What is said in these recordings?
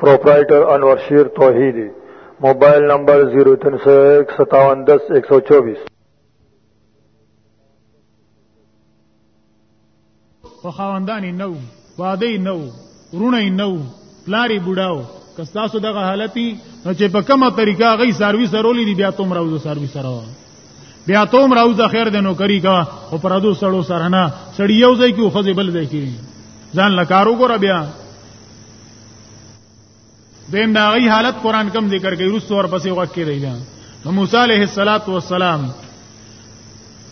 پروپرائیٹر انور شیر توحیدی موبایل نمبر 03015710124 خو خواندان نو واده نو رونه نو پلاری بډاو که تاسو دغه حالتي نو چې په کومه طریقه غي سروي سرولې دي بیا تم راوځو سروي سره بیا تم راوځه خیر د نو کری کا او پردو سړو سره نه سړی یو ځای کې خو ځای بل ځای کې ځان لکارو ګور بیا دیم دا غي حالت قران کم ذکر کوي رسو ور پسې وخت کې دی نو موسی عليه السلام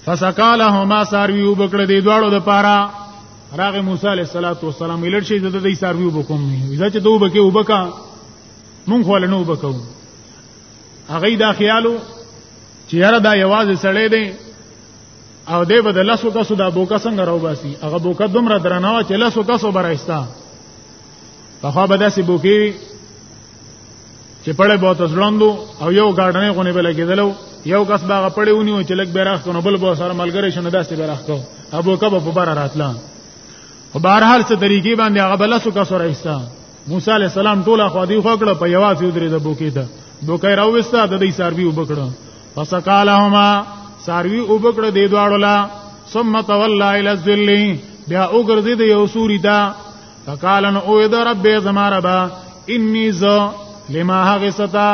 فسقالهما سارویو بکړه دی دواړو د پاره راغه موسی عليه السلام ویل شي د دې سارویو بکوم نه ځکه دوه بکې وبکا مونږ خو له نو بکو هغه دا خیالو چې یاره دا یوازې سړی دی او دی به د لسو کسو دا بوکا څنګه راوباسي هغه بوکا دومره درنه و چې لسو کسو برایستا په خوا به داسې بوکې وي چې پړې به تاسو لاندو او یو ګاډنې غونې به لګېدلو یو کس باغ پړې ونیو چې لګ بیرغ کنو بل به سره ملګری شنو داسې بیرغ کو ابو کبه په بار راتلا او بهرحال څه طریقې باندې هغه بل څه کا سره ایستا موسی علی السلام ټول خو دی خو کړه په یوه فیو درې د بوکې ته بوکې راوستا د دې سروي وبکړه فسقالهما ساروی او بکړه دی دواړو لا ثم تولى الى الذل بیا وګرځي د یو سوري ته فقال ان او د رب زما ربا انی ز لما هغه ستا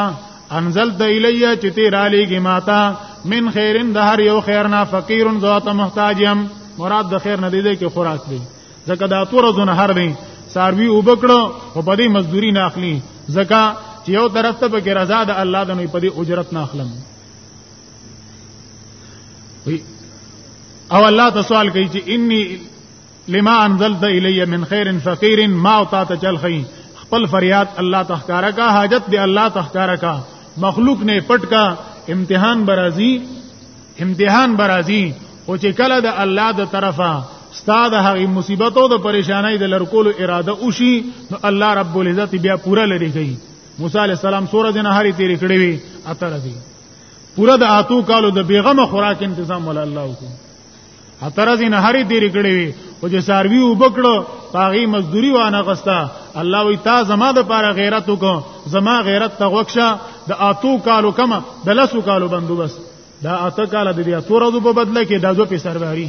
انزلت الیه چې تی را لېږي ماتا من خیرن د هر یو خیر نه فقیرن ذات محتاجم مراد د خیر نه دی چې خوراک دی ځکه دا تور زونه هر دی ساروی وبکړو او په دې مزدوري نه اخلي ځکه چې یو طرف ته پکې رضا د الله د نوې په دې اجرت نه اخلم او الله ته سوال کوي چې انی لما انزلت الی من خیر فقیر ما او تا ته چل خی خپل فریاد الله تخکارا کا حاجت دی الله تخکارا کا مخلوق نه پټ کا امتحان برازي امتحان برازي او چې کله د الله د طرفه ستاد هغه مصیبتو د پریشانای د لړکول اراده وشي نو الله رب العزت بیا پورا لري کوي موسی علی السلام سورہ جن هری تیری کړی وی اتر دی پورا د اتو کالو د بیغمه خوراک تنظیم ول الله وکړي اتر دین هری دیر کړی وی او چې ساروی وبکړو پاغي مزدوری وانه غستا الله وی تا زما د پاره غیرت وکړه زما غیرت ته وښه د اتو کالو کما د لسو کالو بندوبست دا اته کاله د دې اتو ورځو په بدله کې دا دو په سرباري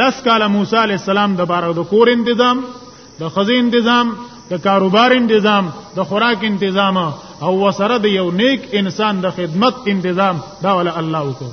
لس کاله موسی علی السلام د بارو د کور تنظیم د خزین تنظیم د کاروبار تنظیم د خوراک تنظیم او وسره د یو نیک انسان د خدمت تنظیم دا ول الله وکړه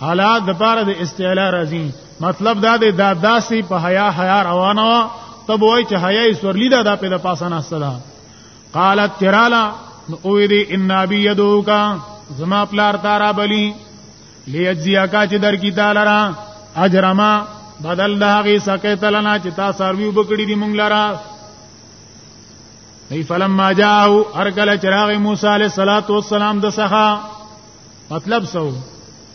حالا د پاره د استعلا راځي مطلب دا دی دا داسې په حیا حیا روانه وا تب وای چې حیا یې سورلی دا د په د پاسه نه استدا قالت ترالا نو او دې ان ابي يدوکا زما پلار تارا بلی لیجزیا کا چې در کی تعالی را اجرما بدل دا غي سکه تلنا چې تا سروي وبکړي دي مونږ لرا ای فلم ما جاءو هر کله چراغ موسی علیہ الصلوۃ والسلام د سخا مطلب سو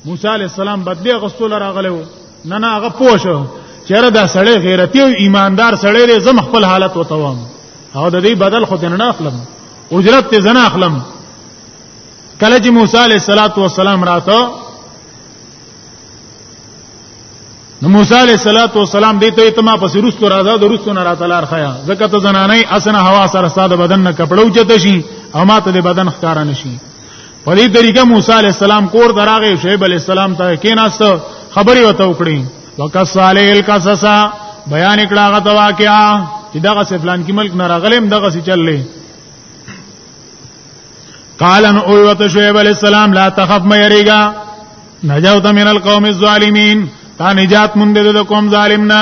موسی علی السلام بدلی غسل راغلو نه نه هغه پوښو چیرې دا سړی غیرتی او ایماندار سړی دی زم خپل حالت وتوام او د دې بدل خو نه اخلم اجرت ته زنه اخلم کله چې موسی علیه السلام راته نو موسی علیہ الصلات والسلام دې ته تما پس رستو راځه د رستو نه راته لار خیا زکه ته زنانه اسنه هوا سره ساده بدن نه کپړو چته شي او ماته د بدن ښکارا نشي په دې طریقه موسی علی السلام کور دراغه شعیب علی السلام ته کیناست خبري وته وکړي وقص علی القصص بیان کړه هغه واقعا چې دغه سفلان کې ملک نه راغلم دغه سي چللې قال ان اوت شعیب علی السلام لا تخف ما یریگا نجوت من القوم الظالمین تا نجات مونږ د قوم ظالمنا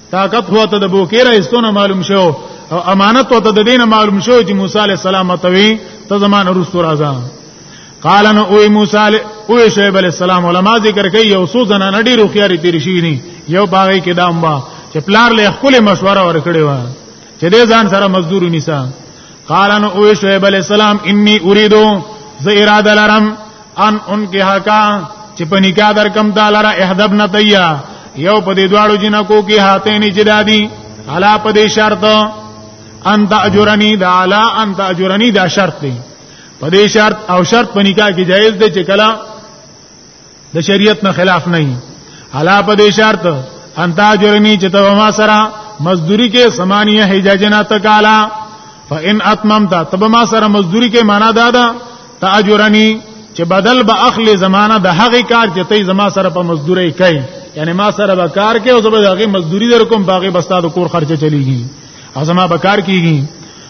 طاقت هو ته د بوکیره استونه معلوم شو او امانت هو ته د دینه معلوم شو چې موسی علی السلام متوي ته زمانه رسو راځه قال نو او موسی علی او شعیب علی السلام علما ذکر کوي یو سو زنه نډی روخیاري تیر شي ني یو باغی کې دام وا چې پلار له خپل مشوره ورکړي و چې دې ځان سره مزدور نیسا قال ان او شعیب علی السلام انی اریدو ز اراده لرم ان ان کې حقا چې په نکاح در کم تعالی را احدب نتیا یو په دې دواړو جنکو کې هاته نه جدادي علا په دې شرط انت اجرنی دا علا انت اجرنی دا شرط دی په دې شرط او شرط په نکاح کې جایز دی چې کله د شریعت نه خلاف نه وي الا په دې شرط انتا جرنی چې ته ما سره مزدوری کې سمانیه حجاجنا تکالا فان اتممت تب ما سره مزدوری کې معنا دادا تاجرنی چې بدل به اخلي زمانہ د هغه کار چې ته زما سره په مزدوري کوي یعنی ما سره به کار کوي او زه به هغه مزدوري در کوم باغې بستا د کور خرچه چلیږي او زما به کار کیږي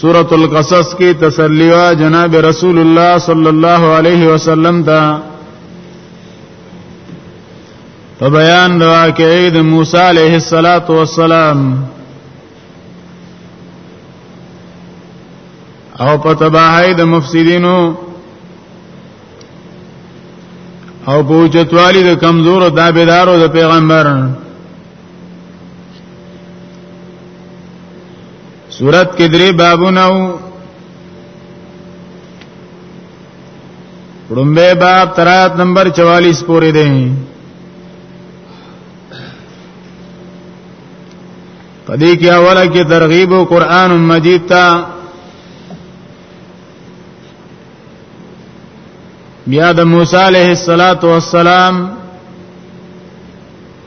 سورۃ القصص کې تسلی وا جناب رسول الله صلی الله علیه وسلم ته په بیان د واقعې د موسی علیه الصلاۃ والسلام او په تباہی د مفسدینو او بوجتوالی د کمزور د دابدارو د پیغمبر صورت کې درې بابونه وو وړمبه باب ترات نمبر 44 پورې دی پدې کې اوله کې ترغیب او قران مجید ته بیا د موسی علیه الصلاۃ والسلام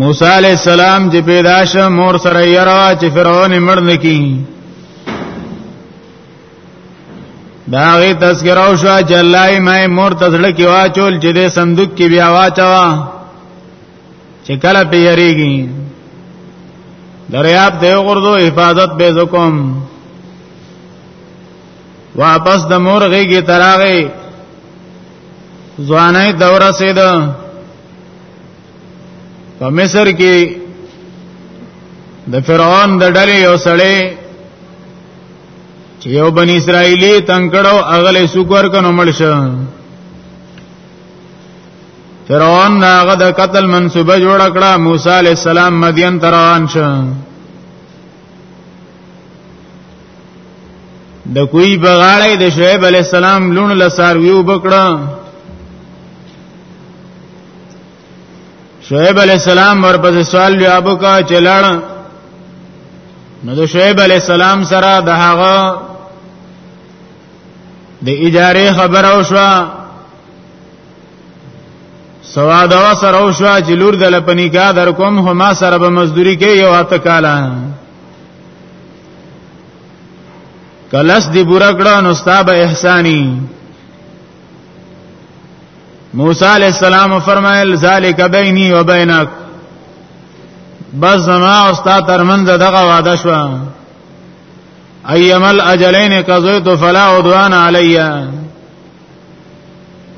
موسی علی السلام چې پیدا شو مور سره یې راو چې فرعون مړ نکي دا غي تذکرو شو چې الله یې مې مور تزړه کې واچول چې د صندوق کې بیا واچوا چې کله پیریږي دریاب دی غردو حفاظت به زکم واپس د مور غیږي تراغه ځواني دوره سیده په مصر کې د فرعون د ډلې یو سړی چې یو بن اسرائیلی تنکړو اغله سوګور کنو مړ شو فرعون هغه د قتل منسوبه جوړ کړه موسی علی السلام مدین تران شو د کوی بغاړې د شعیب علی السلام لون لسار ویو بکړه شعیب علی السلام ورپسې سوال بیا بکا چلاړ نو د شعیب علی السلام سره د هغه د ادارې خبر او شو سوا دا سره او شو چې لور د لپنیکا در کوم هما سره به مزدوري کې یو اته کاله کلس دی بورا کړه نو ستاب احسانی موسی علی السلام فرمایل ذالک بینی و بینک بس زما او ستا ترمنځ دغه وعده شو ايما الاجلين قضيت فلا عدوان علي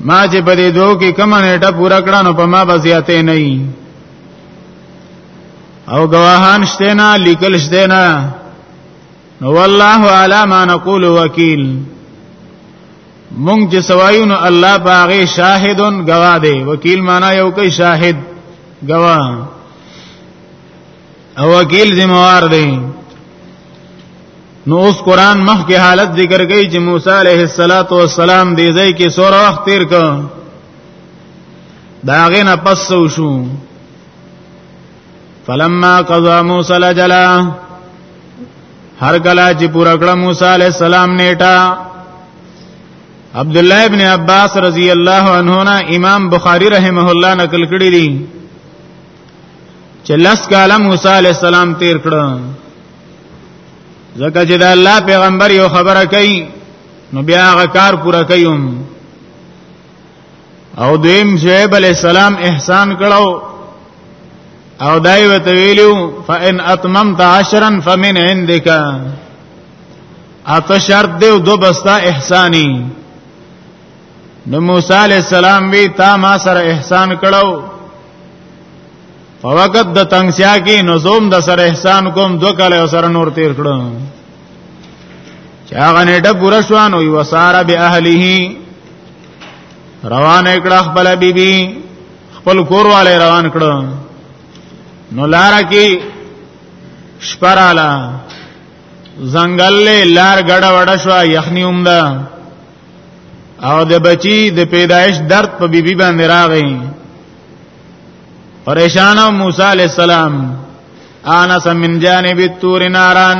ما چې په دې دوه کې کومه نیټه پورا کړه نو په ما بزیاتې نه او گواهان شته نه لیکل شته نه نو والله علی ما نقول وکیل مونږ چې سوایونو الله باغې شاهدون گواه دی وکیل معنا یو کوي شاهد گواه او وکیل ذمہوار دی نو اوس قران مخ کې حالت ذکر کوي چې موسی عليه الصلاة والسلام دې ځای کې سور وخت تیر کړ داغه نه پس شو فلما قضا موسی الاجل هر کله چې پورا کړ موسی علی السلام نیټه عبد الله ابن عباس رضی الله عنه نا امام بخاری رحمه الله نقل کړی دی چې لس کاله موسی علی السلام تیر کړ ځکه چې د الله پیغمبر یو خبره کوي نو بیا هغه کار پوره کوي او دیم شعیب علی السلام احسان کړو او دای وته ویلو فان اتممت عشرا فمن عندك اته شرط دی دو بستا احسانی نو موسی علی السلام وی تا ما سره احسان کړو په وخت د تنگسیا کې نظم د سره احسان کوم دو کله سره نور تیر کړو چې هغه نیټه پوره شوانو یو ساره به اهلیه روان کړه خپل بیبي خپل کور والے روان کړه نو لار کې شپراله زنګل له لار غړ وړ شو یخنی هم ده او د بچی د پیدایش درد په بیبي باندې راغی پریشان موسی علی السلام انس من جانب التور ناران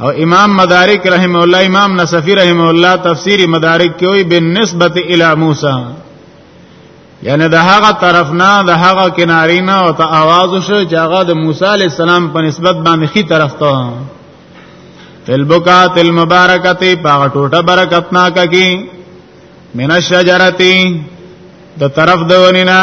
او امام مدارک رحم الله امام نصفی رحم الله تفسیر مدارک کې وي بالنسبه الی موسی یعنی د هغه طرف نه د هغه کناری نه او ته आवाज شو چې هغه د موسی علی السلام په نسبت باندې خي طرف ته تلبکات المبارکته په ټوټه برکت نا کوي من الشجرتی د طرف د ونینا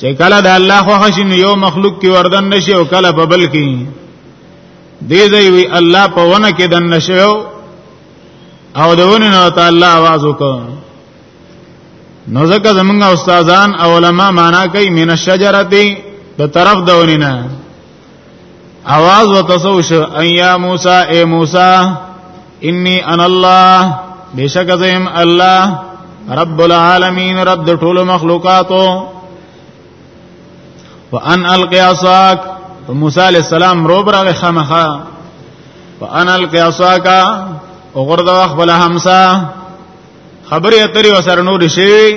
چې کله د الله خو خشن یو مخلوق کې وردن نشي او کله په بل کې دې دی وی الله په ونه کې دن نشي او د ونه نو تعالی आवाज وکړ نو ځکه زمونږ استادان او علما معنا کوي من الشجرتی د طرف دونی نه اواز وتسوش ان یا موسی اے موسی انی ان الله بشک زم الله رب العالمین رب د ټول مخلوقاتو وان القی عصاک موسی علیہ السلام روب راغه خامخه وان القی عصاک وغرد خپل همسا خبرې اترې وسره نور شي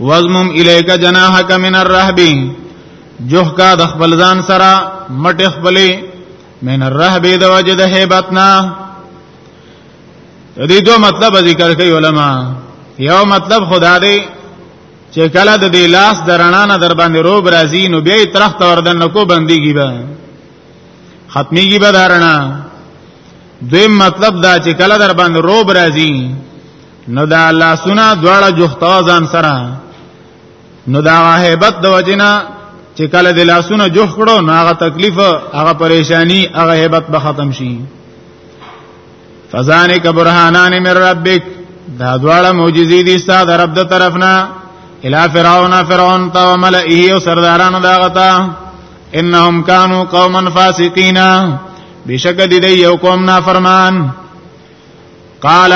وزمم الیک جناحک من الرهب جوحکا د خپل ځان سره مټ خپلې من الرهب د وجه د هیبتنا دې دوه مطلب ذکر کوي علما یو مطلب خدا دې چې کله د دې لاس درنانه در باندې روب راځي نو بیا یې ترخت وردن نکو بنديږي به ختميږي به دارنا دویم مطلب دا چې کله در باندې روب راځي نو دا الله سنا دواړه جوخته ځان سره نو دا هیبت د وجنا چې کله د لاسونه جوخ کړو نو هغه تکلیف هغه پریشانی هغه هیبت به ختم شي فذانک برهانان من ربک دا دواړه معجزې دي ستاسو د رب د طرفنا الی فرعون فرعون تا وملئه او سردارانو دا غتا انهم کانوا قوما فاسقین بشک دې یو قوم نافرمان قال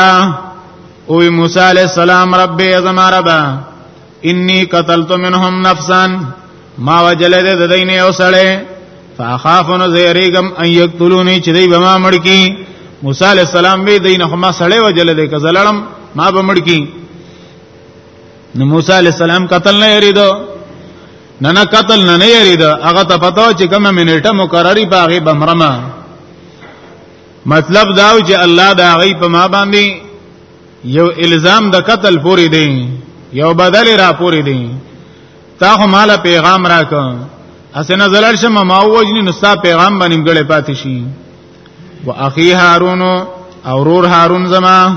او موسی علیہ السلام رب ازم ربا انی قتلت منهم نفسا ما وجل د دین یو سړی فاخاف نو زیریګم ان یقتلونی چې دی بما مړ کی موسی علیہ السلام به دین خو ما سړی وجل د کزلړم ما به مړ کی نو موسی علیہ السلام قتل نه یریدو نه نه قتل نه نه یریدو هغه ته پتو چې کومه منټه مقرری پاغه بمرمه مطلب دا و چې الله دا غي په ما باندې یو الزام د قتل پوری دی یو بدل را پوری دی تا خو مال پیغام راکا اسنه زلال شم ما وجنی نو ستا پیغام باندې ګړې پاتې شي واخی هارون او رور هارون زما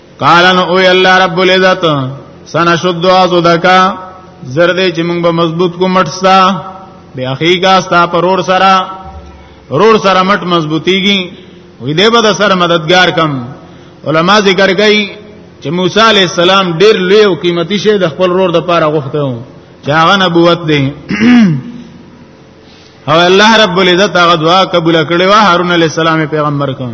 قال ان او الله رب العزت سنشد عضدکا زردې چې موږ به مضبوط کو مټستا به اخیګا ستا پرور سره رور سره مټ مضبوطیږي وې دې به سره مددگار کم علما ذکر کوي چې موسی علی السلام ډیر لوی او قیمتي شی د خپل رور د پاره غوښته و چې هغه نبوت دی او الله رب العزت هغه دعا قبول کړې و هارون علی السلام پیغمبر کوم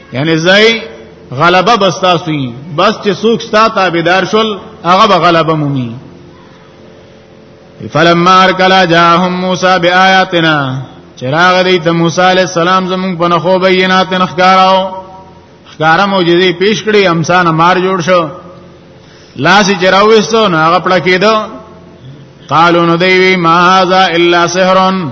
یعنی زای غلبه بستا سوی بس چې څوک ستا تابعدار شول هغه به غلبه مومي فلما ارکلا جاهم موسی بیااتنا چراغ دی ته موسی علی السلام زمون په نخو بینات نخکاراو خکارا معجزې پیش کړې امسان مار جوړ شو لاس چې راوېستو نو هغه پړه کېدو قالو نو دیوی ما هذا الا سحرون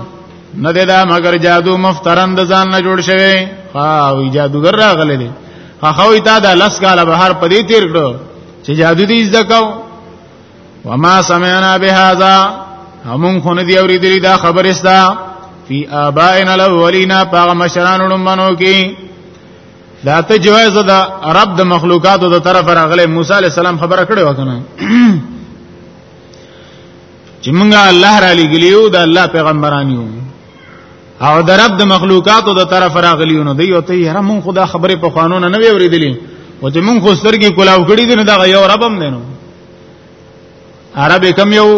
نه دی دا مگر جادو مفترند ځان نه جوړ شوی ها وی جادوګر راغلی دی هغه تا دا لس کاله بهر پدې تیر کړو چې جادو دې ځکاو وما سمعنا بهذا همون خو نه دی اورېدلی دا خبر استا فی آبائنا الاولینا پاغ مشرانو نمانو کی دا ته جواز ده رب د مخلوقاتو د طرف راغله موسی علی السلام خبره کړې وکنه چې مونږه الله را لګلیو د الله پیغمبران یو او د رب د مخلوقاتو د طرف راغلیو نو دی او ته یې مون خدا خبره په قانون نه وی ورېدلې او چې مونږ خو سترګې کولاو کړې دي نو دا یو ربم دی نو عرب کم یو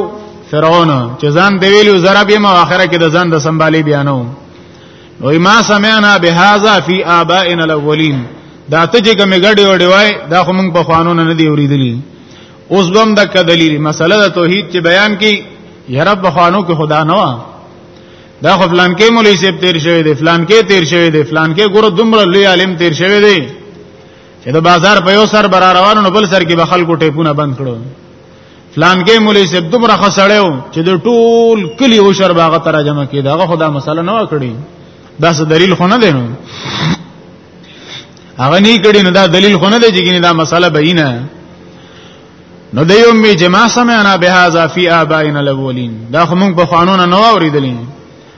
فرعون چې ځان دی ویلو زرب یم او اخره کې د ځان د سنبالي بیانو نو ما سمعنا بهذا فی آبائنا الاولین دا ته چې کوم غړي وړي وای دا خو موږ په خوانو نه دی اوریدلی اوس بم د کدلیل مسله د توحید چې بیان کی یرب په خوانو کې خدا نه و دا خو فلان کې مولوی صاحب تیر شوی دی فلان کې تیر شوی دی فلان کې ګورو دومره لوی عالم تیر شوی دی چې د بازار په یو سر بر روانو نو بل سر کې به خلکو ټیپونه بند کړو فلان کې مولوی صاحب دومره خسړیو چې د ټول کلی او شر باغ ترجمه کړي داغه خدا مسله نه وکړي دا څه دلیل خو نه دی نو هغه نه کړي نو دا دلیل خو نه دی چې دا مسله بینه نو د یو می جما سمعنا بهذا فی آبائنا الاولین دا خو موږ په قانون نه اوریدلین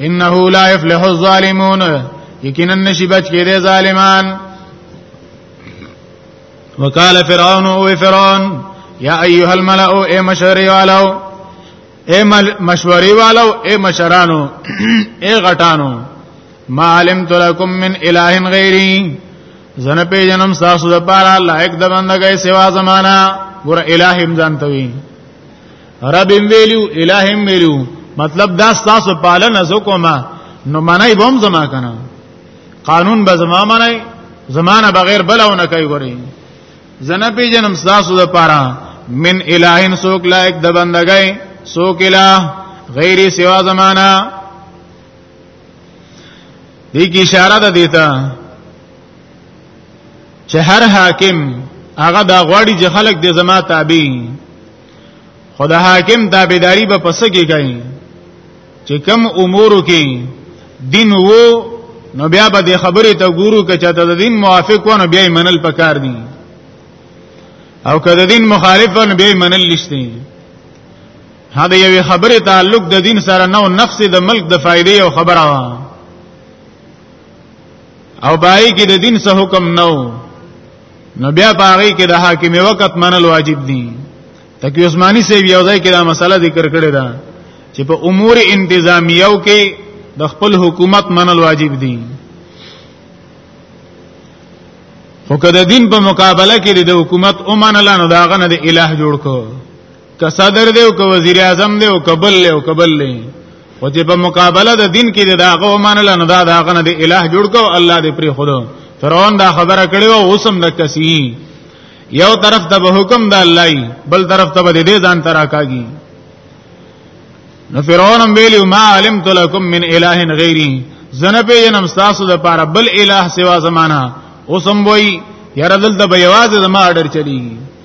انه لا يفلح الظالمون یقینا نشي بچ کېږي ظالمان وقال فرعون او فرعون یا ایها الملأ اے مشری والو اے مشوری والو اے مشرانو اے غټانو ما علمت لكم من اله غیری زنه په جنم تاسو د پاره لایق د بندګۍ سوا زمانہ ګور الہیم ځانتوي رب ویلو الہ ویلو مطلب دا تاسو پالنه زکوما نو منای بم زما کنه قانون به زما منای زمانه بغیر بلونه کوي ګوري زنه پیجنم تاسو د پاره من الہین سوک لایک د بندګۍ سوک الہ غیری سوا زمانہ دې کی اشاره ده دیتا چې هر حاکم هغه دا غواړي چې خلک د زما تابع خدا حاکم تابعداري به پس کې کوي چې کم امور کې دین وو نو بیا به د خبرې ته ګورو که چاته د دین موافق و نو بیا یې منل پکار دي او که د دین مخالف و نو بیا یې منل نشته هدا یوې خبرې تعلق د دین سره نو نفس د ملک د فائدې او خبره وا او بای کې د دین څخه حکم نو نو بیا پاره کې د حاکم وخت منل واجب دي تکي عثماني سیب یو ځای کې دا مسله ذکر کړې ده چې په امور انتظامیو کې د خپل حکومت منل واجب دي خو کله دین په مقابله کې د حکومت او منل نه داغه نه د الٰه جوړ کو که صدر دی او که وزیر اعظم دی او که بل دی او که بل دی او چې په مقابله د دین کې د هغه ومنل نه دا د هغه نه د الٰه جوړ کو الله دې پری خود فرعون دا خبره کړې او اوسم د کسی یو طرف ته به حکم د الله بل طرف ته به دې ځان ترا کاږي نو فرعون هم ویلی ما علمت لكم من اله غیری زنه په جنم تاسو د پاره بل الٰه سوا زمانہ اوسم وای یاره دلته به یوازې زما اډر چلیږي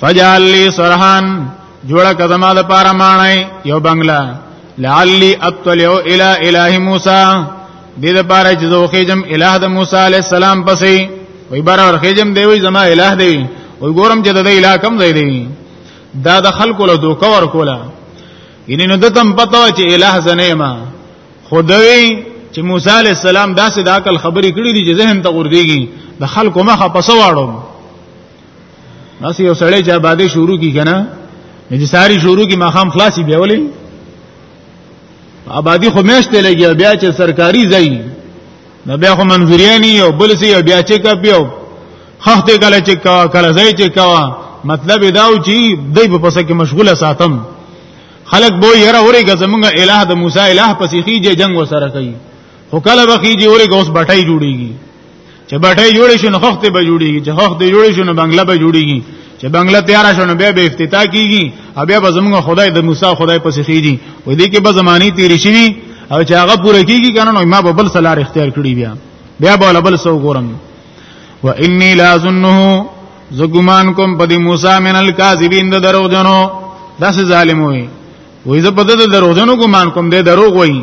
فجعل لي سرحان جوړه کزما د پاره مانای یو بنگلا لعلی اطلع الى اله موسی دې د پاره چې زوخه جم اله د موسی علی السلام پسې وی بار ورخه جم دی وی زما اله دی وی ګورم چې د دې اله کم ځای دی دا د خلکو له دوکا ور کولا ینه نو دتم پتا چې اله زنه ما خدای چې موسی علی السلام داسې د عقل خبرې کړې دي چې ذهن ته ور دیږي د خلکو مخه پسواړو ناس یو سړی چې آبادې شروع کی کنه چې ساری شروع کی ماخام خلاصي بیا ولې آبادی خو میشته لګي بیا چې سرکاري ځای نو بیا خو منځوري نه یو بل سي بیا چې کا پیو خخته کله چې کا کله ځای چې کا مطلب دا و چې دای په پسه کې مشغوله ساتم خلق بو یره اوري غزمغه الہ د موسی الہ پسې خيږي جنگ وسره کوي خو کله بخيږي اوري غوس بټای جوړيږي چې بټې جوړې شنو خخته به جوړيږي چې خخته جوړې شنو بنگله به جوړيږي چې بنگله تیار شونه بیا به افتتاح کیږي او بیا به زموږ خدای د موسی خدای پسې خېږي و دې کې به زماني تیری شي او چې هغه پوره کیږي کنه نو ما به بل سلار اختیار کړی بیا بیا به بل سو ګورم و انی لا ظنه زګمان کوم په دې موسی من الکاذبین د درو جنو داسې ظالم وي وې زه په دې درو جنو ګمان کوم دې دروغ وایي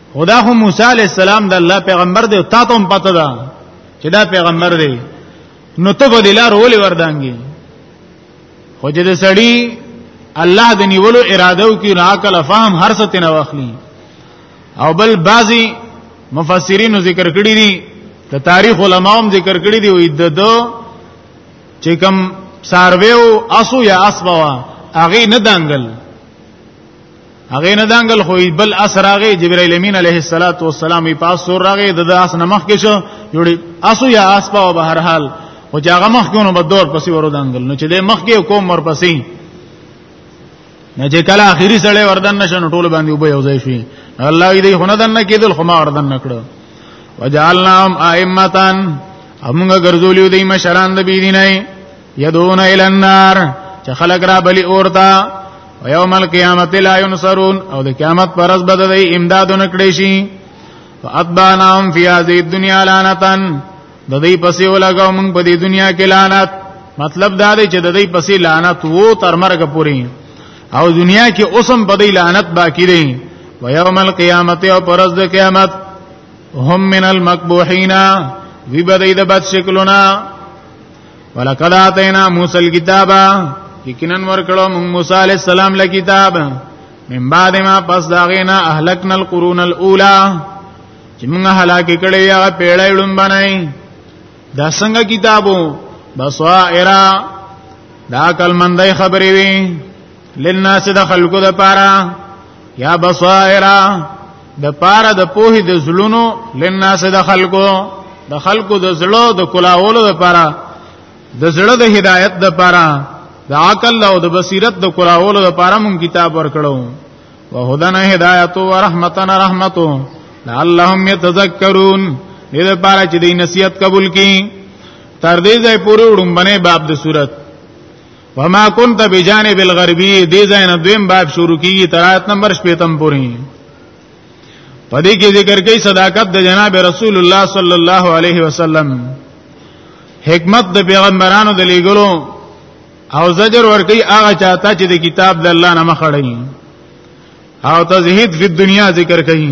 خدا خو موسی علی السلام د الله پیغمبر دی او تا ته هم پته ده چې دا پیغمبر دی نو ته به دلار ولې وردانګي خو چې د سړی الله د نیولو اراده او کې ناکل فهم هر څه تنه واخلي او بل بعضی مفسرین ذکر کړی دي د تاریخ علماوم ذکر کړی دي وي د دو چې کوم سارویو اسو یا اسبوا اغه نه دانګل هغه نه دانګل خو بل اثر هغه جبرائیل امین علیه الصلاۃ والسلام په پاس سور راغی د اس نه مخ کې شو جوړي اسو یا اس په بهر حال او چې هغه مخ کې نو بدور پسې ورو دانګل نو چې د مخ کې کوم ور پسې نه چې کله اخیری سړی وردن نشن ټول باندې وبې او ځای شي الله دې خونه دن نه کېدل خو ما وردن نکړو وجعلناهم ائمتان امغه ګرځولیو دې مشران د بی دینای یدون الی النار چې خلق را بلی اورتا او یوم القیامت لا ينصرون او د قیامت پر ورځ بد دی امداد نکړي شي فاتبعناهم فی هذه الدنيا لعنتن د دې پسې ولګاو موږ په دې دنیا کې لعنت مطلب دا دی چې د دې پسې لعنت وو تر مرګ پورې او دنیا کې اوسم په دې لعنت باقی دی و یوم القیامت او پر ورځ د قیامت هم من المقبوحین وی بدید بد شکلنا ولقد اتینا موسی الكتاب یقینا ورکړو موږ موسی علی السلام له کتاب من بعد ما پس داغینا اهلکنا القرون الاولى چې موږ هلاک کړي یا پیړې لوم بنای دا څنګه کتابو بصائرا دا کلمندای خبرې وي للناس د خلقو د پارا یا بصائرا د پارا د پوه د زلونو للناس د خلقو د خلقو د زړه د کلاولو د پارا د زړه د هدایت د پارا د عقل او د بصیرت د کلاولو د پارا مون کتاب ورکړو وهدن هدایت و رحمتن رحمتو لعلهم يتذكرون دې لپاره چې دې نصیحت قبول کړي تر دې ځای پورې وړم باندې باب د صورت وما كنت بجانب الغربي دې ځای نه دویم باب شروع کیږي تر آیت نمبر 15 تم پورې پدې کې ذکر کوي صداقت د جناب رسول الله صلی الله علیه وسلم حکمت د پیغمبرانو د لیګلو او زجر ورکی هغه چاته چې د کتاب د الله نه مخړی او تزهید فی دنیا ذکر کوي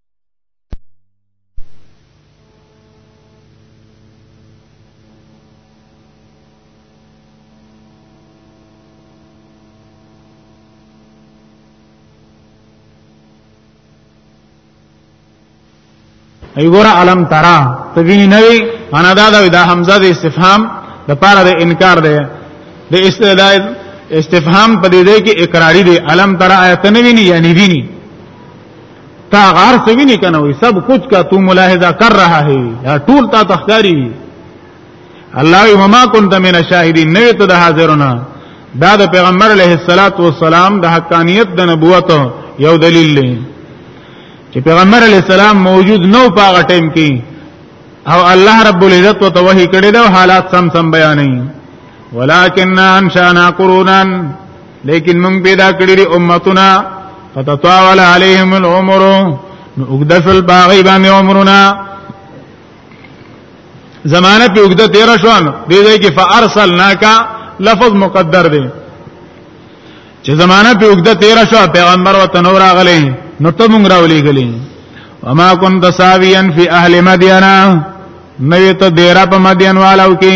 ای ګور علم ترا تګینی نوی انا دا دا دا حمزه د استفهام د پاره د انکار دی د استدای استفهام په دې کې اقراری دی علم ترا آیت نه ویني یعنی ویني تا غار څه ویني کنه وي سب کچھ کا تو ملاحظه کر رہا ہے یا ټول تا تخکاری وي الله وما كنت من الشاهدين نو ته د حاضرونه دا د پیغمبر علیه الصلاۃ والسلام د حقانیت د نبوت یو دلیل دی چې پیغمبر علیه السلام موجود نو په هغه ټیم کې او الله رب العزت وتوهی کړی دا حالات سم سم بیانې ولکن انشانا قرونا لیکن موږ پیدا کړی دی امتنا فتطاول علیهم العمر نو وګدسل باغی باندې عمرنا زمانه په وګد 13 شو نو دې ځای کې فارسلناک لفظ مقدر دی چې زمانہ په وګړه 13 شو پیغمبر وته نور راغلی نو ته مونږ راولې غلې وما كنت ساويا في اهل مدينه نو ته ډیر په مدین والو کې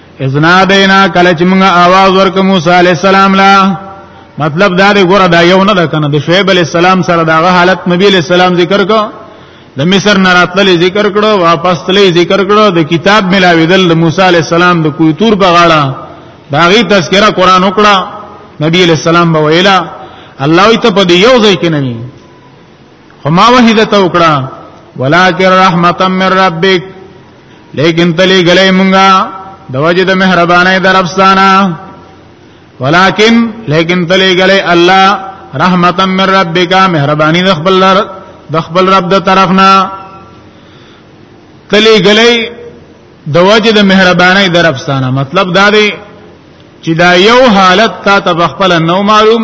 اذنا دینا کله چې موږ आवाज ورک موسی علی السلام لا مطلب دا دی ګوره دا یو نه ده کنه د شعیب علی السلام سره داغه حالت نبی علی السلام ذکر کو د مصر نه راتللی ذکر کړو واپس تللی ذکر کړو د کتاب ملاویدل د موسی علی السلام د کوی تور په غاړه داغي تذکرہ قران وکړه نبی علی السلام به ویلا الله ته په یو ځای کې نه خو ما وحی دته وکړه ولکن رحمتا من ربک لیکن تلی گلی مونږه د وجه د مهرباني در افسانا ولکن لیکن تلی گلی الله رحمتا من ربک مهرباني د خپل د خپل رب د طرفنا تلی گلی د وجه د مهرباني در افسانا مطلب دا دی چې دا یو حالت تا ته خپل نو معلوم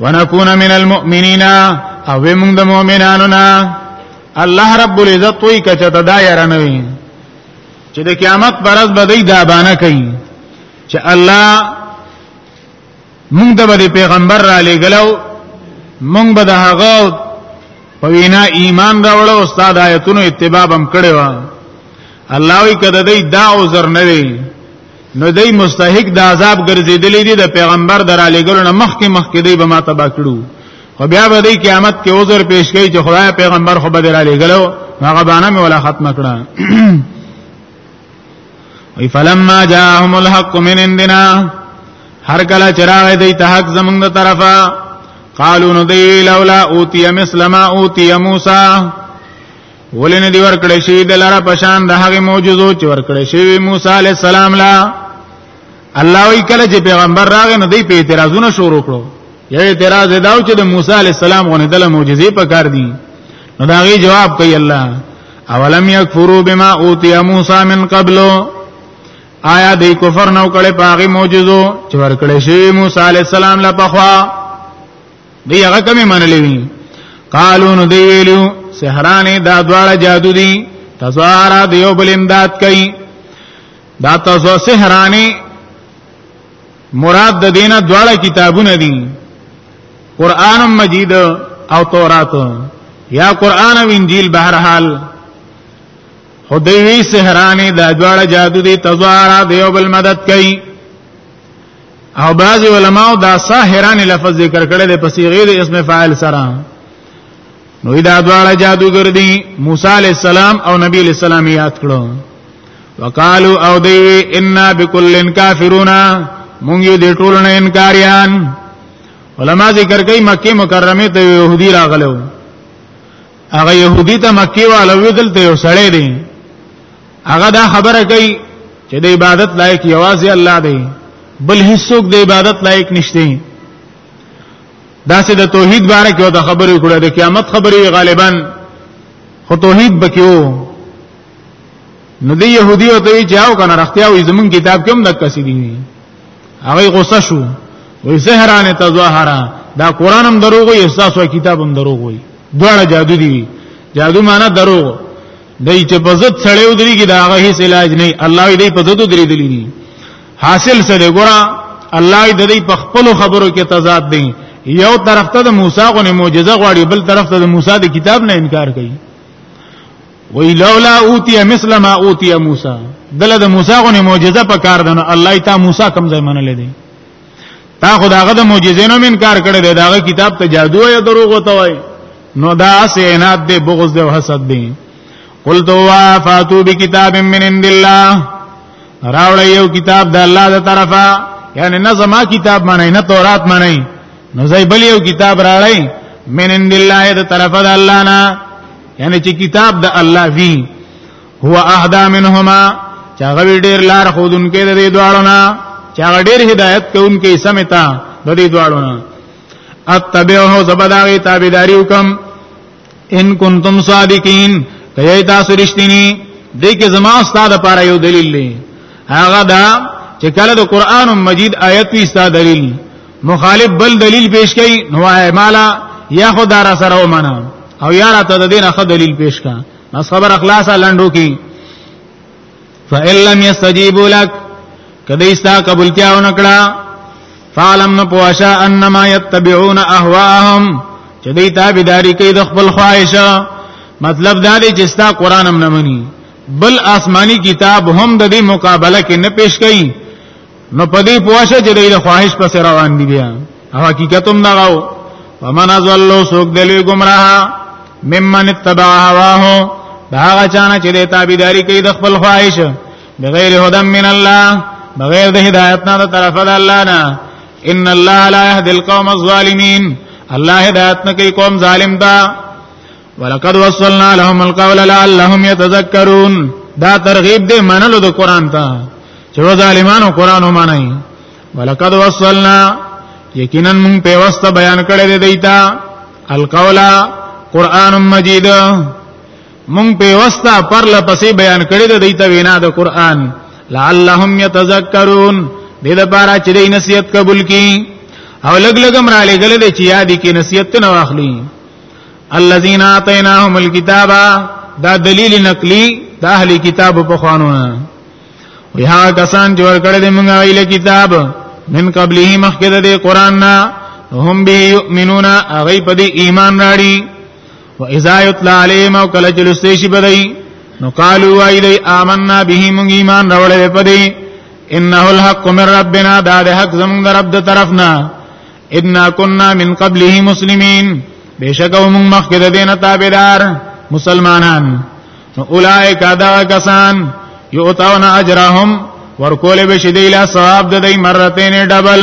ونكون من المؤمنين او موږ د مؤمنانو نه الله رب العزت وی کچته دا يرنوي چې د قیامت پرز بدی دا بانه کوي چې الله موږ د پیغمبر را لګلو موږ به د هغه په وینا ایمان راوړو استاد آیتونو اتباع هم کړو الله وی کده دې دا عذر نه وي نو دای مستحق د عذاب ګرځیدلې دي د پیغمبر درالېګلو نه مخکې مخکې دی به ما تبا کړو خو بیا به دی قیامت کې عذر پیش کوي چې خدای پیغمبر خو به درالېګلو هغه باندې مې ولا ختم کړه وی فلما جاءهم الحق من عندنا هر کله چراغ دی ته حق زمونږ د طرفه قالو نو دی لولا اوتی مثل ما اوتی موسی ولې نه دی ورکړې شي د لاره پشان د هغه معجزو چې ورکړې شي موسی علی السلام لا الله وی کله چې پیغمبر راغی نو دی په اعتراضونه شروع کړو یو اعتراض دا و چې د موسی علی السلام غو نه د معجزې په کار دي نو دا غي جواب کوي الله اولم یکفروا بما اوتی موسی من قبل آیا دی کفر نو کړي پاغي معجزو چې ورکړې شي موسی علی السلام لا پخوا دی هغه کمه منلې وی قالو نو دی ویلو سحرانه دا دواړه جادو دي تزارا دیو بل امداد کوي دا تاسو سحرانه مراد د دینه دواړه کتابونه دي قران مجید او تورات یا قران او انجیل بهر حال خدای وی سحرانه دا دواړه جادو دي تزارا دیو بل مدد کوي او بعض علماء دا ساحران لفظ ذکر کړل د پسیغه د اسم فاعل سره نو دا دواړه جادوګر دي موسی علی السلام او نبی علی السلام یاد کړو وقالو او دی ان بكل کافرون مونږ یو د ټولو نه انکاریان علما ذکر کوي مکه مکرمه ته يهودي راغلو هغه يهودي ته مکه والو دلته یو سړی دی هغه دا خبره کوي چې د عبادت لایق یوازې الله دی بل هیڅوک د عبادت لایق نشته دا سه د توحید باره کې د خبرې کړه د قیامت خبرې غالبا خو توحید بکیو نو دی يهودي او ته چاو کنه رختیا وي زمون کتاب کوم د کسې دی هغه غوسه شو وې زهرانه تظاهرا دا قران هم دروغ وي احساس او کتاب هم دروغ وي دواړه جادو دي جادو معنی دروغ دای چې په ضد سړی ودرېږي دا هغه هیڅ علاج نه الله دې په ضد ودرېدلی دي حاصل څه دی ګوره الله دې په خپل خبرو کې تضاد دی یو طرف ته د موسی غو نه معجزه غواړي بل طرف ته د موسی د کتاب نه انکار کوي وی لولا اوتی مثل ما اوتی موسی دله د موسی غو نه معجزه په کار ده الله ته موسی کم ځای منلې دی تا خداغه د معجزې نه انکار کړی دی داغه کتاب ته جادو یا دروغ وته وای نو دا سینات دی بغض دی او حسد دی قل تو فاتو بکتاب من عند الله راوړ یو کتاب د الله د طرفه یعنی نه زما کتاب معنی نه تورات معنی نو زای بل یو کتاب راړی من عند الله د طرفه د الله نه یعنی چې کتاب د الله وی هو اهدا منهما چاغه ډیر لار خودونکې د دې دواړو نه چاغه ډیر هدایت کوونکې سمتا د دې دواړو نه اتبعه زبداغي تابعداري وکم ان کنتم صادقین کای تاسو رښتینی دې کې زما استاد لپاره یو دلیل دی هغه دا چې کله د قران مجید آیت وی استاد دلیل مخالف بل دلیل پیش کړي نو مالا یا خدا را سره ومنه او یا را ته د دین خو دلیل پیش کا بس خبر اخلاص لندو کی فإن لم يستجيبوا لك کدی ستا قبولتیا ونکړه فعلم پواشا انما يتبعون اهواهم چې دوی تابعداري کوي د خپل خواهش مطلب دا دی چې ستا قران هم نه مني بل آسمانی کتاب هم د دې مقابله کې نه پیش کړي نو په دې پوښه چې د خواهش پس روان دي بیا او حقیقت هم دا غو ومن ازلو سوق دلی گمراه ممن اتبع هواه دا هغه چانه چې د تابعداري کوي د خپل خواهش بغیر هدم من الله بغیر د هدایت نه د طرف د الله نه ان الله لا يهدي القوم الظالمين الله هدایت نه کوي قوم ظالم ته ولقد وصلنا لهم القول لعلهم يتذكرون دا ترغیب دی منلو د قران ته چې ظالمانو قران ومني ولقد وصلنا یقینا مون په واست بیان کړی دی دیتا القول قران مجید مون په واست پر لپسې بیان کړی دی دیتا وینا د قران لعلهم يتذكرون دې لپاره چې دې نصیحت قبول کړي او لګ لګم را لګل دې چې یاد کې نصیحت نه واخلي الذين اعطيناهم الكتاب دا دلیل نقلی د اهل کتاب په خوانونه وی ها کسان چې ورکړې دې موږ ایله کتاب من قبله مخکې د قران نه هم به یؤمنون هغه په دې ایمان راړي و اذا یتلا علیهم او کله چې لسته شي بدای نو قالوا وای دی آمنا به موږ ایمان راوړې په دې انه الحق من ربنا دا د حق زموږ رب د طرفنا ان كنا من قبله مسلمين بشکو موږ مخکې د دینه تابعدار مسلمانان نو اولائک دا کسان یؤتون اجرهم ورکول به شدیلا ثواب د دې مرتين ډبل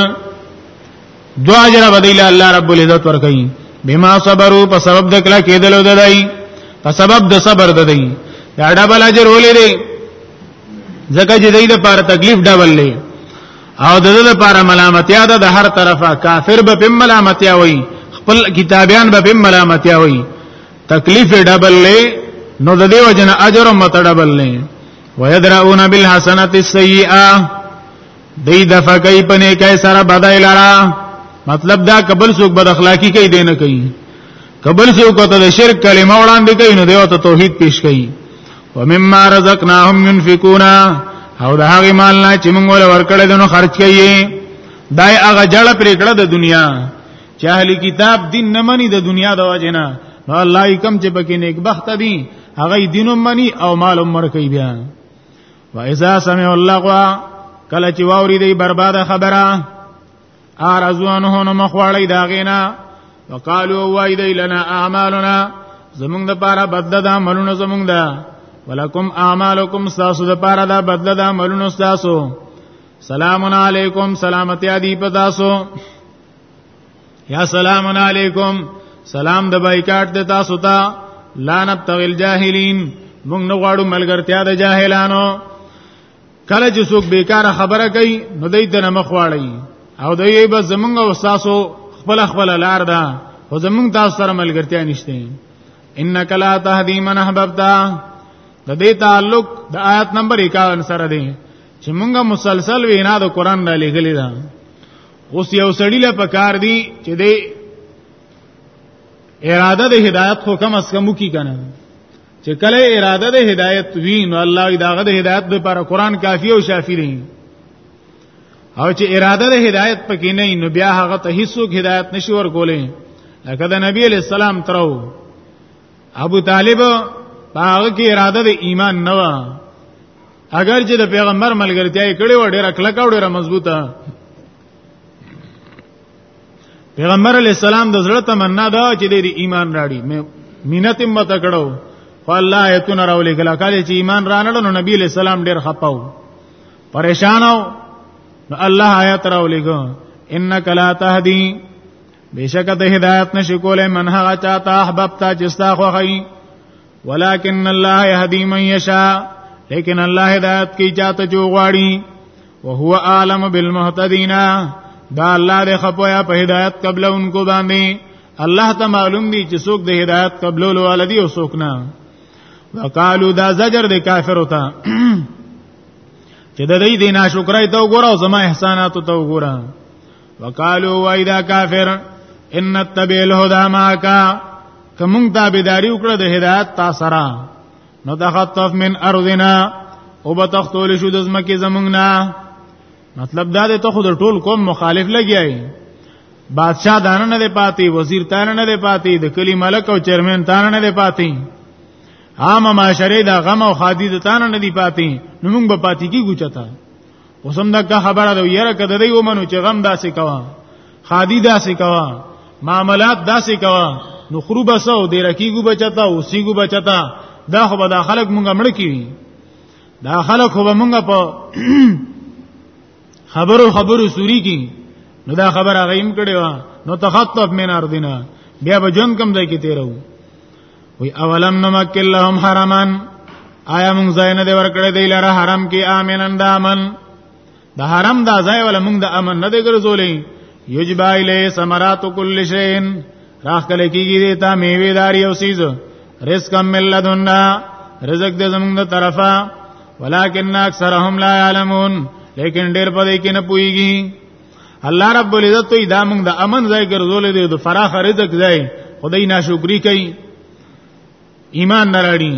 دو اجر بدیل الله رب العزت ورکړي بما صبروا په سبب د کلا کېدلو د دای په سبب د صبر د دای دا ډبل اجر ولې دی ځکه چې دای د پاره تکلیف ډبل لې او د دې لپاره ملامتیا ده د هر طرفه کافر به په ملامتیا وي خپل کتابیان به په ملامتیا وي تکلیف ډبل لې نو د دې وجنه اجر هم ډبل لې ويدرؤون بالحسنات السيئه دې د فقای په نه کې سره بدای لړا مطلب دا قبل سوق بد اخلاقی کوي دینه کوي قبل سوق ته د شرک کلمه وړاندې کوي نو دیو ته توحید پیش کوي ومما رزقناهم ينفقون او د هغه مال نه چې موږ ول ورکړل دنو خرج کړي دای هغه جړه پرې کړه د دنیا چې اهل کتاب دین نه مني د دنیا د وجنه نو الله یې کم چې پکې نیک بخت دي هغه دین مني او مال عمر کوي بیا واذا سمع الله کله چې واوري دی برباده خبره ارزوانه نو مخواړی دا غینا وقالو وای دی لنا اعمالنا زمونږ د پاره بدله د عملونو زمونږ ده ولکم اعمالکم ساسو د پاره دا بدله د عملونو ساسو سلام علیکم سلامتی ادی په تاسو یا سلام علیکم سلام د بایکاټ د تاسو ته لعنت تغل جاهلین مونږ نه غواړو ملګرتیا د جاهلانو کله چې څوک بیکاره خبره کوي نو دای ته نه مخواړی او دای به زمونږ او تاسو خپل خپل لار ده خو زمونږ تاسو سره ملګرتیا نشته انک لا تهدی من احببتا د دې تعلق د آیت نمبر 51 سره دی چې مونږه مسلسل وینا د قران را لګلې ده اوس یو سړی له پکار دی چې دې اراده د هدایت خو کم اس کم کی کنه چې کله اراده د هدایت وی نو الله داغه د هدایت لپاره قران کافی او شافی دی او چې اراده د هدایت پکې نه نو بیا هغه ته هیڅوک هدایت نشي ورکولې لکه د نبی علی السلام ترو ابو طالب هغه کې اراده د ایمان نه و اگر چې د پیغمبر ملګرتیا یې کړې و ډېره کلکه او ډېره مضبوطه پیغمبر علی السلام د زړه تمنا دا چې د ایمان راړي مې مینت هم مت کړو خو الله ایتونه راولې کله کله چې ایمان رانړ نو نبی علی السلام ډیر خپاو پریشان او الله آیت راولې ګو انک لا تهدی بشک ته هدایت نشی کولای من هغه چاته احببتا چې ستا خوخی ولکن الله یهدی من یشا لیکن الله هدایت کی چاته جو غواړي وهو عالم بالمهتدين دا الله دې خپویا په هدایت قبل انکو باندې الله ته معلوم دي چې څوک د هدایت قبلولو ولدي او څوک نه وقالو دا زجر د کافر وتا چې د دې د ناشکرۍ ته وګوره او زما احسانات ته وګوره وقالو وایدا کافر ان تبیل هدا ماکا کوم تابعداري وکړه د هدایت تاسو نو تخطف من ارضنا او بتختول شو د زمکه زمونږ نه مطلب دا دی ته خود ټول قوم مخالف لګیای بادشاہ دانه نه دی پاتې وزیر تانه نه دی پاتې د کلی ملک او چیرمن تانه نه دی پاتې عام معاشره دا غم او خادی د تانه نه دی پاتې نو موږ به پاتې کیږو چتا اوسم دا که خبره ده یره کده دی ومنو چې غم داسې کوا خادي داسې کوا معاملات داسې کوا نو خروب سو دی رکیګو بچتا او سیګو بچتا دا خو به دا خلک مونږه مړ کیوي دا خلک خو به مونږه په خبرو خبرو سوري کی نو دا خبره غیم کړي وا نو تخطف من ارضنا بیا به جون کم ځای کې تیرو وی اولم نمکل لهم حرمان آیا موږ ځای نه دی ورکړی دی لره حرم کې امنن دامن د حرم دا ځای ولا موږ د امن نه دی ګرځولې یجبا الی ثمرات کل شین راخ کله کیږي دی تا میوه داری او سیز رزق ملذنا رزق دې زموږ د طرفه ولکن اکثرهم لا یعلمون لیکن ډیر په دې کې نه پويږي الله رب العزت ته دا موږ د امن ځای ګرځول دي د فراخ رزق ځای خدای ناشکری کوي ایمان نراړي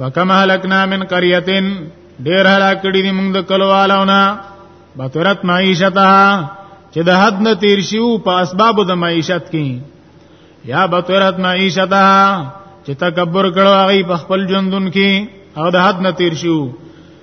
وکما هلکنا من قريهتين ډېر هلاک کړي دي موږ د کلوالونه بطرت معیشتها چې د حد نه تیر شیو په اسباب د معیشت کې یا بطرت معیشتها چې تکبر کړو هغه په خپل ژوندون کې او د حد نه تیر شیو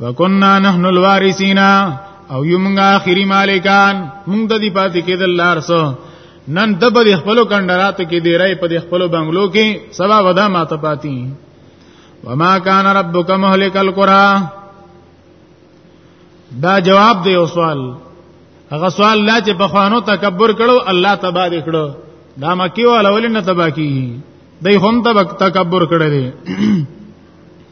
وکنا نحن الوارثین او یمغه اخری مالکان موږ د دې پاتې کېدل لار سو نن د په خپل کندراتو کې دی راي په خپل بنگلو کې سبا ودا ماته پاتې وما کان ربک مهلک القرى دا جواب دی او سوال هغه سوال لا چې په خوانو تکبر کړو الله تبا دې کړو دا مکی ولا ولنه تبا کی دی هم تبا تکبر کړی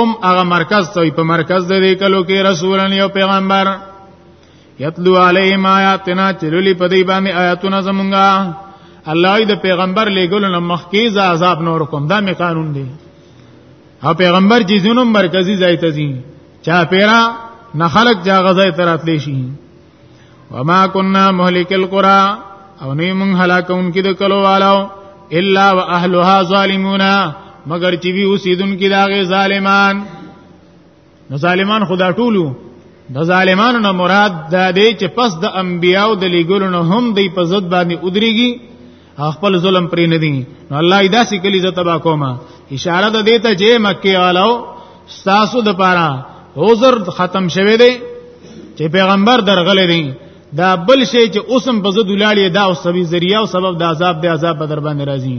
ام هغه مرکز ته په مرکز د دې کلو کې رسولان یو پیغمبر یتلو علیهم آیاتنا چلولی په دې باندې آیاتونه زمونږه الله د پیغمبر لګولو نه مخکې ز عذاب نور کوم دا می قانون دی او پیغمبر چې زونو مرکزی ځای ته ځي چا پیرا نه خلق جا غزای تراتلی شي وما كنا مهلك القرى او نه مون هلاکون کې د کلو والو الا واهلها ظالمون مگر چې وی اوسیدون کې داغه ظالمان نو ظالمان خدا ټولو د ظالمانو نه مراد دا دی چې پس د انبیاو د لګولو هم دی په ضد باندې ودرېږي خپل ظلم پرې نه دي نو الله ایدا سې کلی زه تبا کومه اشاره ده دیته چې مکه والو تاسو د پاره عذر ختم شوه دی چې پیغمبر درغلې دي دا بل شی چې اوسم بزد ولاړې دا او سبي ذریعہ او سبب د عذاب د عذاب په در باندې راځي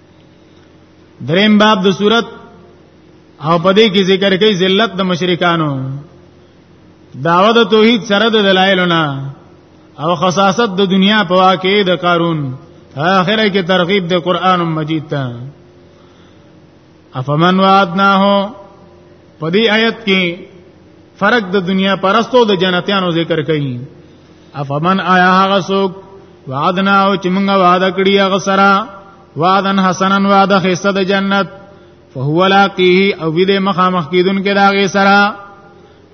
دریم باب د صورت او پدې کې ذکر کوي ذلت د مشرکانو داوود توحید سره د دلایلونه او خصاصت د دنیا په واقع د قارون اخره کې ترغیب د قران مجید ته افمن وعدناه پدې آیت کې فرق د دنیا پرستو د جنتیانو ذکر کوي افمن آیا هغه څوک وعدنا او چې موږ وعده کړی هغه سره وعدن حسنا وعده خسته د جنت فهو لاقيه او دې مخامخ کیدون کې داغه سره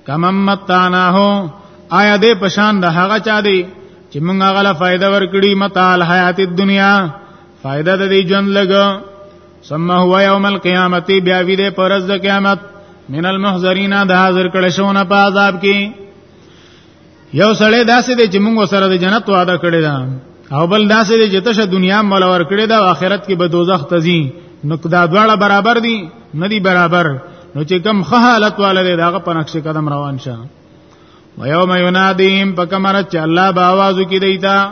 کمم متانا هو آیا دې پشان د هغه چا دی چې موږ غله فائدہ ورکړي متال حیات الدنیا فائدہ د دې جن لګا ثم هو یوم القیامت بیا وی دې پرز د قیامت من المحذرین د حاضر کړه شونه په عذاب کې یو سړی داسې دی چې موږ سره د جنت وعده کړی دا او بل داسې دی چې تشه دنیا مل ور کړی دا آخرت کې به دوزخ تزي نو دا دواړه برابر دي نه دي برابر نو چې کم خه حالت والے داغه په نقش قدم روان شه و یوم ینادیم پکمرت چې الله به आवाज وکړي دیتا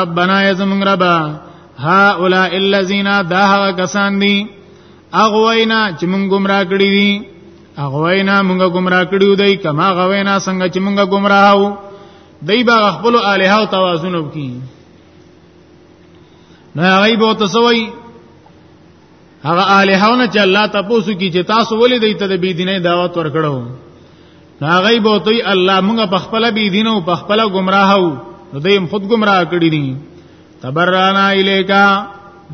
ربنا یزمن ربا هؤلاء الذین دا هغه کسان دي اغوینا چې مونږ گمراه کړی دي اغوینا مونږ گمراه کړیو دی کما غوینا څنګه چې مونږ گمراه وو دای با خپل الہ او توازن وکي نه غیب او تسوی هغه الہونه چې الله تاسو کی چې تاسو ولې دای ته د بی دینه دعوت ورکړو هغه به ته الله موږ په خپل بی دینو په خپل گمراهو نو دیم خود گمراه کړی دي تبرانا الیکا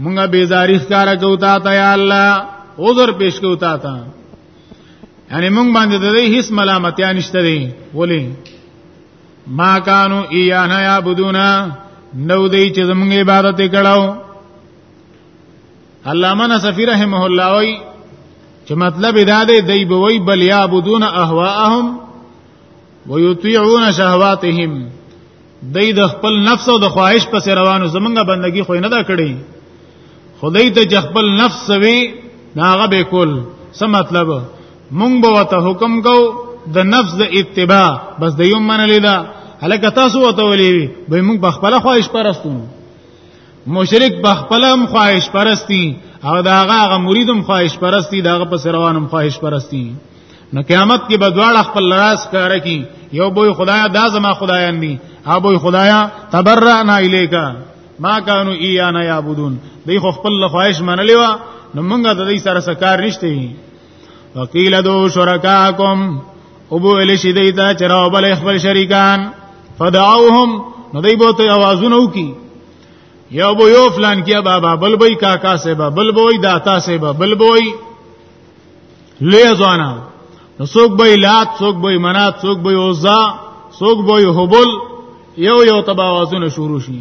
موږ بیزاری ښکارا کوتا ته یا الله عذر پیش کوتا ته یعنی موږ باندې د دې هیڅ ملامتیا نشته دی ولی ما کانو ایانا یعبدونا نو دې چې زموږ عبادت کړهو علامه نصفی رحمه الله وی چې مطلب دا دی دی به وی بل یعبدون اهواهم ويطيعون شهواتهم دای د خپل نفس او د خواهش پس روانو زمونږه بندگی خو نه دا کړی خدای ته خپل نفس وی ناغه به کول څه مطلب مونږ به وته حکم کو د نفس د اتباع بس د یوم منل دا هلکه تاسو وته ولې به مونږ په خپل خواهش پرستون مشرک بخپلم خواهش پرستی او دا هغه مریدم خواهش پرستی دا په سروانم خواهش پرستی نو قیامت کې بدواړه خپل راس کار کی یو بوې خدایا دا زما خدایان دي او بوې خدایا تبرعنا الیکا ما کانوا ایانا یعبدون دوی خپل خواهش منلی و نو موږ د دې سره سکار نشته وقیل دو شرکاکم ابو الی شدیتا چراو بل خپل شریکان فدعوهم نو دی بوته आवाजونه وکي یا بو یو فلان کیا بابا بل بوئی کاکا سے با بل بوئی داتا سے با بل بوئی لوی ځوانا نو څوک به لات څوک به منات څوک به عزا څوک به هبل یو یو تباوازونه شروع شي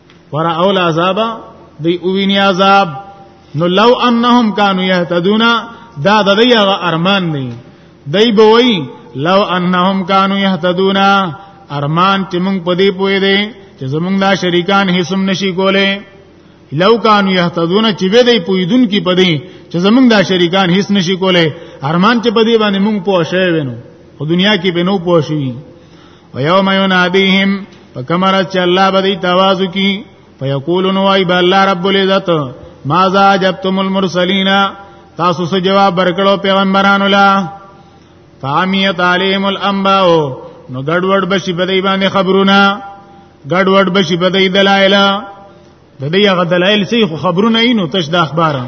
ورا اول عذاب دی اوینی عذاب نو لو انهم كانوا يهتدون دا د دی هغه ارمان دی دی بوئی لو انهم كانوا يهتدون ارمان چې موږ په دې پوي دي چې زمونږ دا شریکان هیڅم نشي کوله لو کانو یهتدون چې به دی پویدون کی پدې چې زمونږ دا شریکان هیڅ نشي کوله ارمان چې پدې باندې مونږ پوه شوی وینو او دنیا کې به نو پوه شوی و یوم ینادیهم فکمر چې الله به دې توازو کی فیقولون وای به الله رب العزت ماذا جبتم المرسلین تاسو سو جواب ورکړو پیغمبرانو لا فامیت علیهم الانباء نو ګډوډ بشي په دې باندې خبرونه ګډوډ بشي په دې دلایل د دې هغه دلایل سي خو خبرونه یې نو تش د اخبارم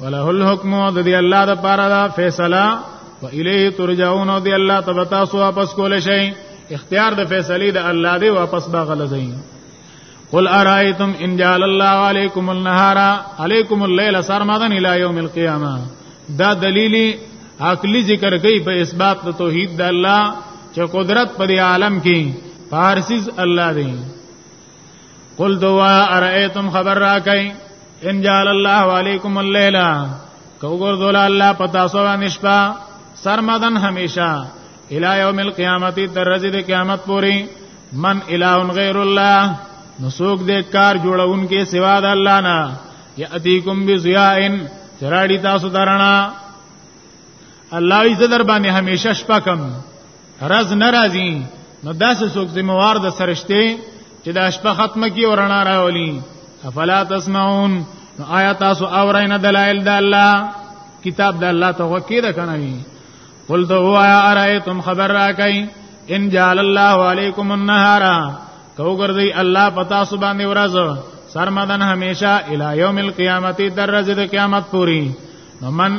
وله الحكم د دې الله د پاره دا فیصله و الیه ترجعون دی الله تبارک تاسو واپس کول شي اختیار د فیصله د الله دی واپس به غلځي قل ارایتم ان جعل الله علیکم النهار علیکم الليل سرمدا الى یوم القیامه دا دلیل عقلی ذکر کوي په اثبات د توحید د الله چې قدرت په عالم کې فارسیز الله دی قل دوا ارئیتم خبر را کئ ان جعل الله علیکم الليل کو ګرځول الله پتا سو نشپا سرمدن همیشه الى یوم القیامت تر ورځې د قیامت پورې من الہ غیر الله نو څوک دې کار جوړون کې سوا د الله نه یاتیکم بزیاءن چراړی تاسو درنا الله عزت در باندې همیشه شپه کم رز ناراضي نو داسې څوک ذمہوار د سرشته چې د شپه ختمه کی ورنا راولي افلا تسمعون نو آیا تاسو اورین دلائل د الله کتاب د الله ته وکید کنه وی قل تو آیا ارایتم خبر را کئ ان جعل الله علیکم النهار کو ګرځي الله پتا سبحانه ورځ سرمدن همیشه الی یوم القیامت در ورځې د قیامت پوری نو من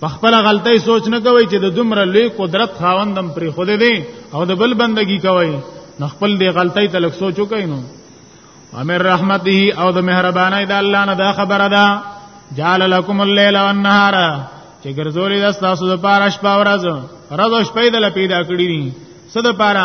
په خپل غلطۍ سوچ نه کوي چې د دومره لوی قدرت خاوندم پر خود دی او د بل بندگی کوي نو خپل دی غلطۍ ته لک سوچو کوي نو امر رحمته او د مهرباني د الله نه دا خبره ده جعل لكم الليل والنهار چې ګرځولې د تاسو لپاره شپه او ورځ ورځ او شپه د لپاره پیدا کړی دي صد لپاره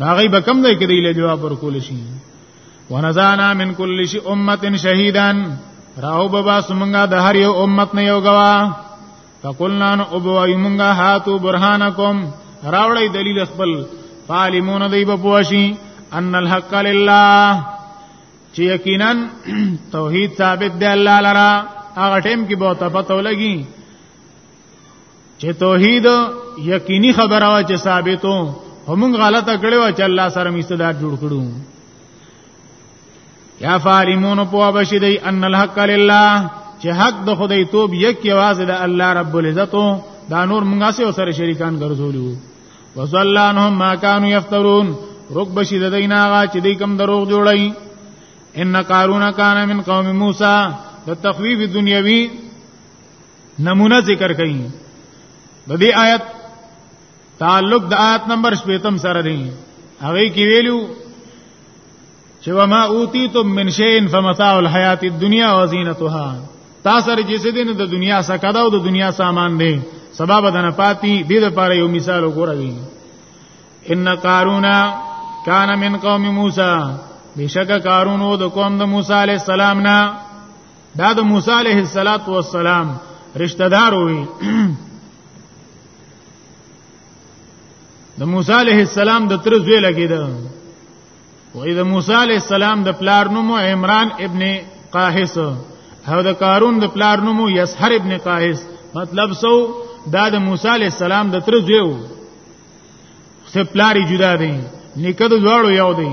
دا غي به کم دی کې دی له جواب ورکول شي ونزانا من کل شی امه شهیدا راو بابا سمنګا د هر یو امت نه یو غوا فقلنا ان ابو ایمنګا هاتو برهانکم راوړی دلیل خپل فالمون دی په پوشی ان الحق لله چې یقینا توحید ثابت دی الله لرا هغه ټیم کې به تاسو ته لګی چې توحید یقیني خبره وا چې ثابتو هم غلطه کړې و چې الله سره میصدار جوړ کړو یا فالمون په بشی دی ان الحق لله چې حق د خدای توب یک یوازې د الله رب العزت دا نور مونږه سره سره شریکان ګرځولیو وصلانهم ما كانوا يفترون رک بشی د دینا غا چې دی کم دروغ جوړی ان قارون کان من قوم موسی د تخویف دنیوی نمونه ذکر کړي د دې آیت تعلق د آیت نمبر 15 سره دی هغه کې ویلو چې وما اوتیتم من شیء فمتاع الحیات الدنیا وزینتها تاسو سره چې دین د دنیا سکدا او د دنیا سامان دی سبب د نه پاتی د دې لپاره یو مثال وګورئ ان قارون کان من قوم موسی بشک قارون د قوم د موسی علی السلام نه دا د موسی علیه السلام رشتہ دار وي د موسی علیه السلام د تر زوی لګیدا وې د موسی علیه السلام د پلار نوم عمران ابن قاحس او د قارون د پلار نوم یسحر ابن قاحس مطلب سو دا د موسی علیه السلام د تر زوی وو سپلاری جدا دي نکد دواړو یو دي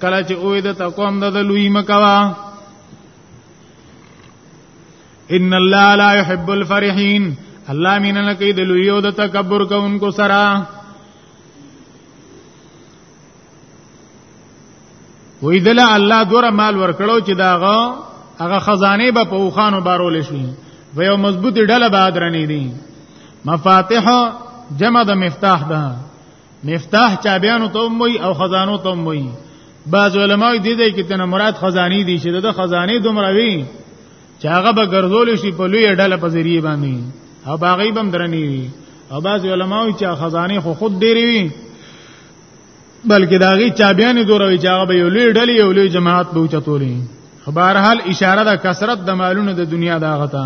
کله چې اوې د تقوم د لوی مکوا ان الله لا يحب الفرحين الله مين نه کوي د لوی او د تکبر کوونکو سره وې دل الله دوره مال ورکړو چې داغه هغه خزانه به په وخانو بارول شي و یو مضبوط ډله بادرنې دي مفاتيح جمع د مفتاح ده مفتاح چابیانو ته وموي او خزانو ته وموي بعض علماء دې دې کې تنه مراد خزاني دي چې د خزاني دومره وي چې هغه به ګرځول شي په لوی ډله په ذریعہ باندې او باغی بم درنی وي او بعض علماء چې خزاني خو خود ډېری وي بلکې داغي چابیان دوروي چې هغه به یو لوی ډلې یو لوی جماعت به چتولې خبرحال اشاره د کثرت د مالونو د دنیا دا غته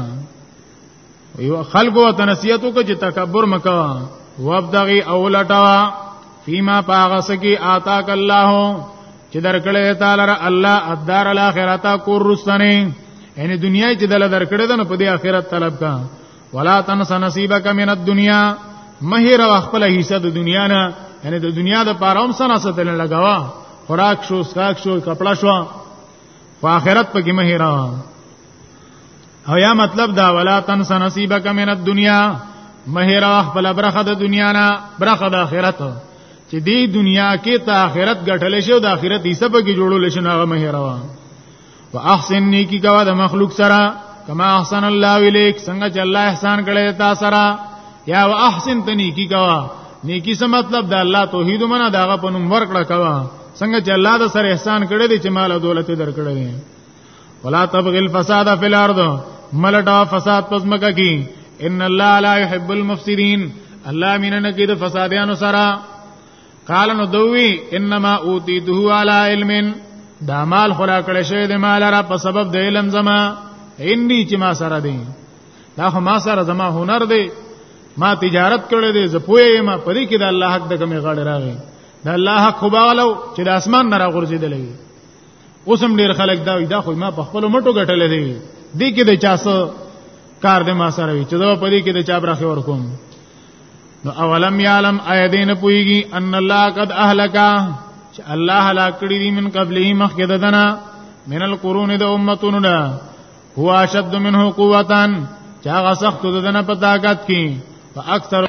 یو خلکو ته نصیحت وکړه چې تکبر مکوا وابدغي اولټوا فيما پاغسکی آتاک الله چې درکړې تعالی را الله ادار الاخرت کور رستنی یعنی دنیا چې دل درکړې ده نو په دې آخرت طلب کا ولا تنس نصیبک من الدنیا مهر خپل حصہ د دنیا نه یعنی د دنیا د پاره هم سره ستل لگاوا خوراک شو سکاک شو کپڑا شو په آخرت پکې مهر او یا مطلب دا ولا تنس نصیبک من الدنیا مهرا خپل برخه د دنیا نه برخه د آخرت چې دی دنیا کې ته آخرت ګټل شي او د آخرت یې سبب کې جوړول شي نه مهرا وا واحسن نیکی کوا د مخلوق سره کما احسن الله الیک څنګه چې الله احسان کړی تا سره یا واحسن ته نیکی کوا نیکی څه مطلب د الله توحید منه داغه په نوم ورکړه کوا څنګه چې الله د سره احسان کړی دی چې مال او دولت درکړی ولا تبغي الفساد في الارض ملټا فساد پس مکه کی ان الله لا يحب المفسدين الله مين نه کی د فسادانو سره قال نو دوی انما اوتیته على علم دا مال خلا کړه شه د مال را په سبب د علم زما هندي چې ما سره دی دا خو ما سره زما هنر دی ما تجارت کړې دی زه پوهه ما پرې کې د الله حق د کومې غاړه راغی د الله حق خو باغلو چې د اسمان نه راغورځېدلې اوس هم ډیر خلک دا وي دا خو ما په خپل مټو ګټل دي دې کې د چاسو کار دې ما سره وي چې دا په دې کې د چا برخه ورکوم نو اولم یعلم ایدین پویږي ان الله قد اهلکا چې الله هلاک کړی دي من قبله مخکې ددنه من القرون د امتونو نه هو اشد منه قوتا چا غسخت ددنه په طاقت کې فاکثر